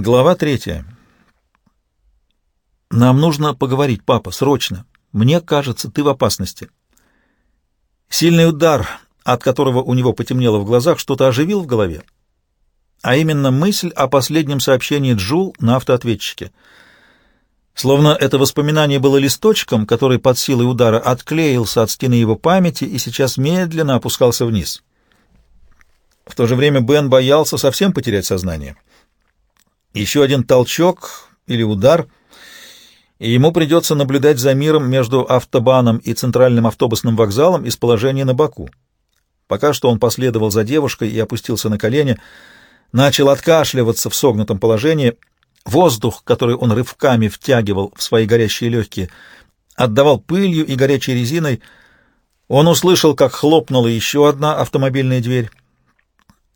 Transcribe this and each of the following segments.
Глава третья. «Нам нужно поговорить, папа, срочно. Мне кажется, ты в опасности». Сильный удар, от которого у него потемнело в глазах, что-то оживил в голове. А именно мысль о последнем сообщении Джул на автоответчике. Словно это воспоминание было листочком, который под силой удара отклеился от стены его памяти и сейчас медленно опускался вниз. В то же время Бен боялся совсем потерять сознание. Еще один толчок или удар, и ему придется наблюдать за миром между автобаном и центральным автобусным вокзалом из положения на боку. Пока что он последовал за девушкой и опустился на колени, начал откашливаться в согнутом положении. Воздух, который он рывками втягивал в свои горящие легкие, отдавал пылью и горячей резиной. Он услышал, как хлопнула еще одна автомобильная дверь.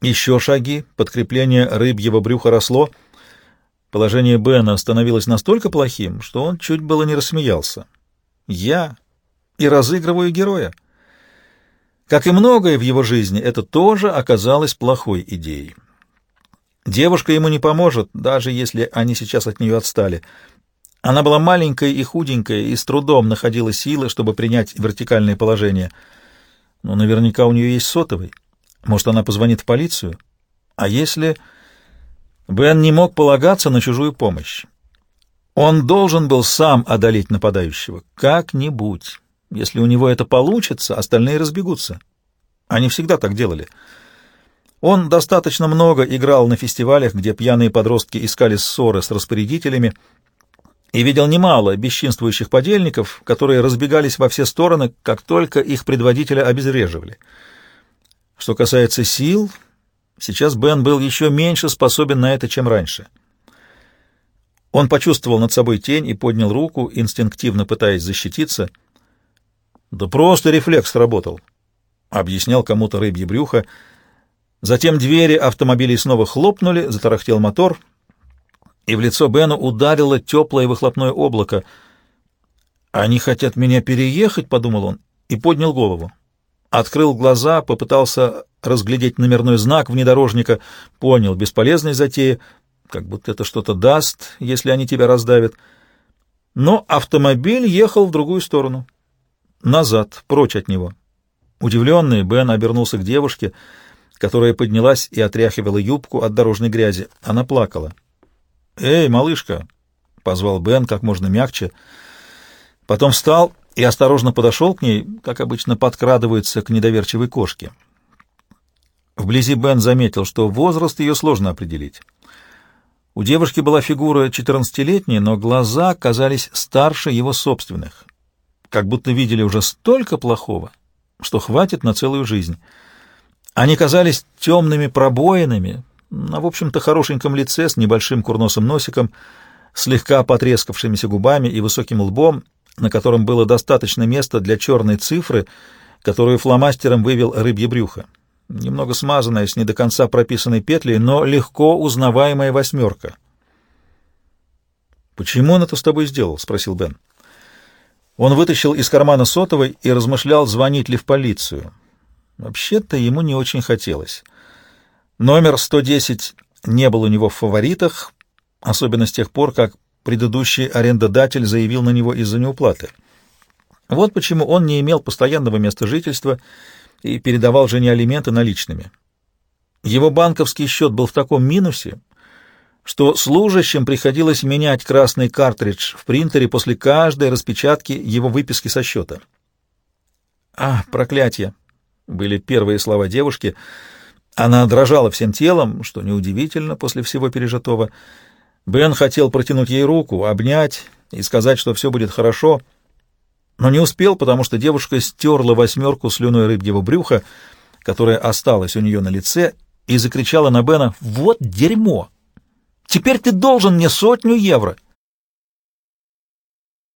Еще шаги, подкрепление рыбьего брюха росло. Положение Бена становилось настолько плохим, что он чуть было не рассмеялся. «Я и разыгрываю героя». Как и многое в его жизни, это тоже оказалось плохой идеей. Девушка ему не поможет, даже если они сейчас от нее отстали. Она была маленькая и худенькая, и с трудом находила силы, чтобы принять вертикальное положение. Но наверняка у нее есть сотовый. Может, она позвонит в полицию? А если... Бен не мог полагаться на чужую помощь. Он должен был сам одолеть нападающего. Как-нибудь. Если у него это получится, остальные разбегутся. Они всегда так делали. Он достаточно много играл на фестивалях, где пьяные подростки искали ссоры с распорядителями, и видел немало бесчинствующих подельников, которые разбегались во все стороны, как только их предводителя обезвреживали. Что касается сил, сейчас Бен был еще меньше способен на это, чем раньше. Он почувствовал над собой тень и поднял руку, инстинктивно пытаясь защититься. «Да просто рефлекс сработал», — объяснял кому-то рыбье брюхо. Затем двери автомобилей снова хлопнули, затарахтел мотор, и в лицо Бену ударило теплое выхлопное облако. «Они хотят меня переехать», — подумал он, и поднял голову открыл глаза, попытался разглядеть номерной знак внедорожника, понял бесполезной затеи, как будто это что-то даст, если они тебя раздавят. Но автомобиль ехал в другую сторону, назад, прочь от него. Удивленный, Бен обернулся к девушке, которая поднялась и отряхивала юбку от дорожной грязи. Она плакала. «Эй, малышка!» — позвал Бен как можно мягче. Потом встал и осторожно подошел к ней, как обычно подкрадываются к недоверчивой кошке. Вблизи Бен заметил, что возраст ее сложно определить. У девушки была фигура четырнадцатилетняя, но глаза казались старше его собственных, как будто видели уже столько плохого, что хватит на целую жизнь. Они казались темными пробоинами, на, в общем-то, хорошеньком лице с небольшим курносым носиком, слегка потрескавшимися губами и высоким лбом, на котором было достаточно места для черной цифры, которую фломастером вывел рыбье брюхо. Немного смазанная, с не до конца прописанной петлей, но легко узнаваемая восьмерка. «Почему он это с тобой сделал?» — спросил Бен. Он вытащил из кармана сотовый и размышлял, звонить ли в полицию. Вообще-то ему не очень хотелось. Номер 110 не был у него в фаворитах, особенно с тех пор, как предыдущий арендодатель заявил на него из-за неуплаты. Вот почему он не имел постоянного места жительства и передавал жене алименты наличными. Его банковский счет был в таком минусе, что служащим приходилось менять красный картридж в принтере после каждой распечатки его выписки со счета. «А, проклятие!» — были первые слова девушки. Она дрожала всем телом, что неудивительно после всего пережитого, — Бен хотел протянуть ей руку, обнять и сказать, что все будет хорошо, но не успел, потому что девушка стерла восьмерку слюной рыбьего брюха, которая осталась у нее на лице, и закричала на Бена «Вот дерьмо! Теперь ты должен мне сотню евро!»